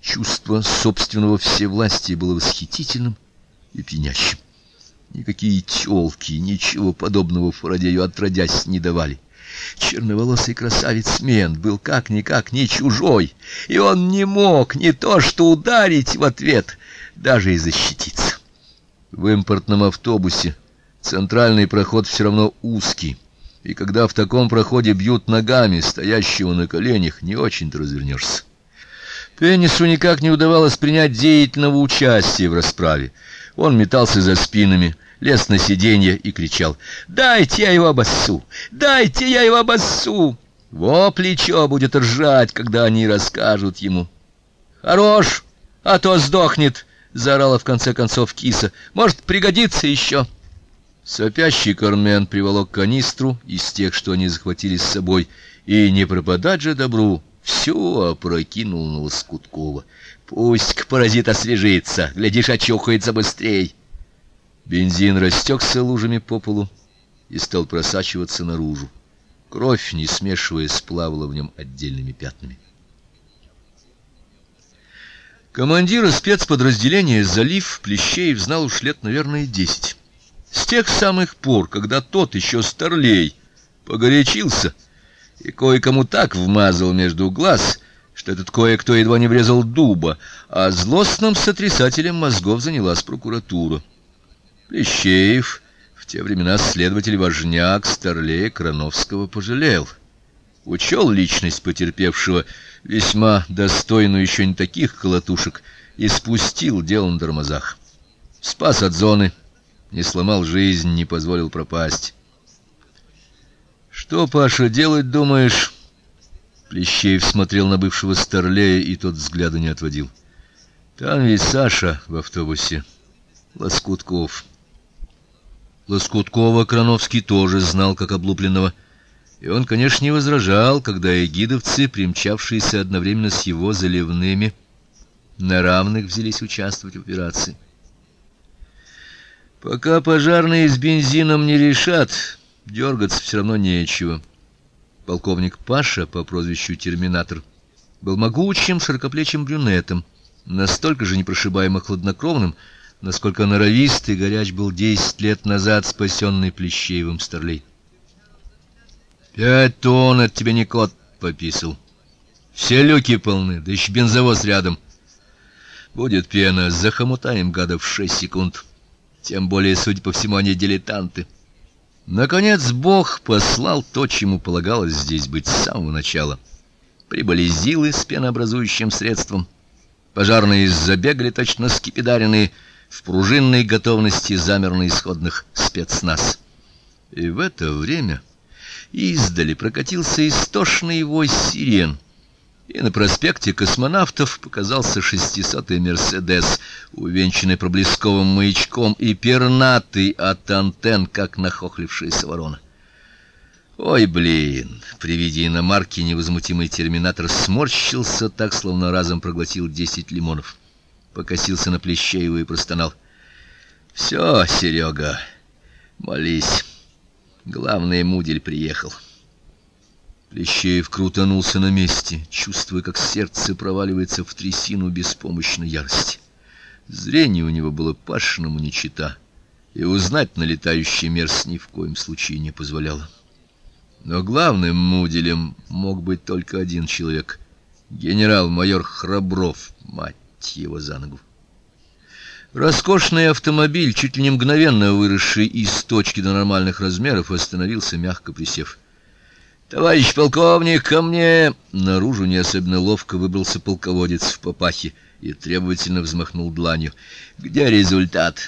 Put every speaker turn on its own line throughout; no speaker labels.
Чувство собственного всевластия было восхитительным и пьянящим. Никакие тёлки, ничего подобного Фарадею отродясь не давали. Черноволосый красавец Мент был как-никак не чужой, и он не мог не то что ударить в ответ, даже и защититься. В импортном автобусе центральный проход все равно узкий, и когда в таком проходе бьют ногами стоящего на коленях, не очень-то развернешься. Пеннису никак не удавалось принять деятельного участия в расправе. Он метался за спинами, лез на сиденье и кричал «Дайте я его обоссу! Дайте я его обоссу!» Во плечо будет ржать, когда они расскажут ему. «Хорош, а то сдохнет!» — заорала в конце концов киса. «Может, пригодится еще!» Сопящий Кармен приволок канистру из тех, что они захватили с собой, и не пропадать же добру, все опрокинул на Лоскуткова. Пусть паразит освежится, глядишь, очухается быстрей. Бензин растекся лужами по полу и стал просачиваться наружу. Кровь, не смешиваясь, плавала в нем отдельными пятнами. Командира спецподразделения «Залив» Плещеев знал уж лет, наверное, десять. С тех самых пор, когда тот еще старлей погорячился — и кое-кому так вмазал между глаз, что этот кое-кто едва не врезал дуба, а злостным сотрясателем мозгов занялась прокуратура. Плещеев, в те времена следователь Важняк, старлея Крановского, пожалел. Учел личность потерпевшего, весьма достойную еще не таких колотушек, и спустил дело на тормозах. Спас от зоны, не сломал жизнь, не позволил пропасть. Что, Паша, делать думаешь? Плещеев смотрел на бывшего старлея, и тот взгляда не отводил. Там ведь Саша в автобусе. Лоскутков. Лоскуткова Крановский тоже знал как облупленного. И он, конечно, не возражал, когда эгидовцы, примчавшиеся одновременно с его заливными, на равных взялись участвовать в операции. Пока пожарные с бензином не решат, Дергаться все равно нечего. Полковник Паша по прозвищу Терминатор был могучим широкоплечим брюнетом, настолько же непрошибаемо хладнокровным, насколько норовистый и горяч был десять лет назад спасенный Плещеевым старлей. Пять тонн от тебя не кот пописал. Все люки полны, да еще бензовоз рядом. Будет пена, захомутаем гадов шесть секунд. Тем более, судя по всему, они дилетанты. Наконец Бог послал то, чему полагалось здесь быть с самого начала. Прибыли зилы с пенообразующим средством. Пожарные забегали точно скипидаренные, в пружинной готовности замер на исходных спецназ. И в это время издали прокатился истошный вой сирен — и на проспекте Космонавтов показался шестисотый Мерседес, увенчанный проблесковым маячком и пернатый от антенн, как нахохлившаяся ворона. Ой, блин, при виде иномарки невозмутимый терминатор сморщился так, словно разом проглотил десять лимонов. Покосился на Плещеева и простонал: «Все, Серега, молись. Главный мудель приехал". Плещеев крутанулся на месте, чувствуя, как сердце проваливается в трясину беспомощной ярости. Зрение у него было пашному не чета, и узнать налетающий мерз ни в коем случае не позволяло. Но главным муделем мог быть только один человек — генерал-майор Храбров, мать его за ногу. Роскошный автомобиль, чуть ли не мгновенно выросший из точки до нормальных размеров, остановился, мягко присев. Товарищ полковник, ко мне. Наружу не особенно ловко выбрался полководец в папахе и требовательно взмахнул дланью. Где результат?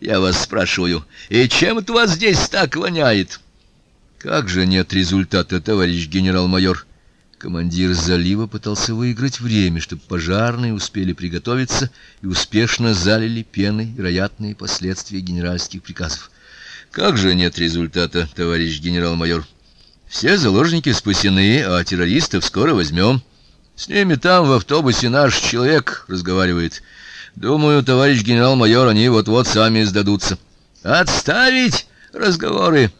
Я вас спрашиваю. И чем это вас здесь так воняет? Как же нет результата, товарищ генерал-майор? Командир залива пытался выиграть время, чтобы пожарные успели приготовиться и успешно залили пеной вероятные последствия генеральских приказов. Как же нет результата, товарищ генерал-майор? Все заложники спасены, а террористов скоро возьмем. С ними там в автобусе наш человек разговаривает. Думаю, товарищ генерал-майор, они вот-вот сами сдадутся. Отставить разговоры.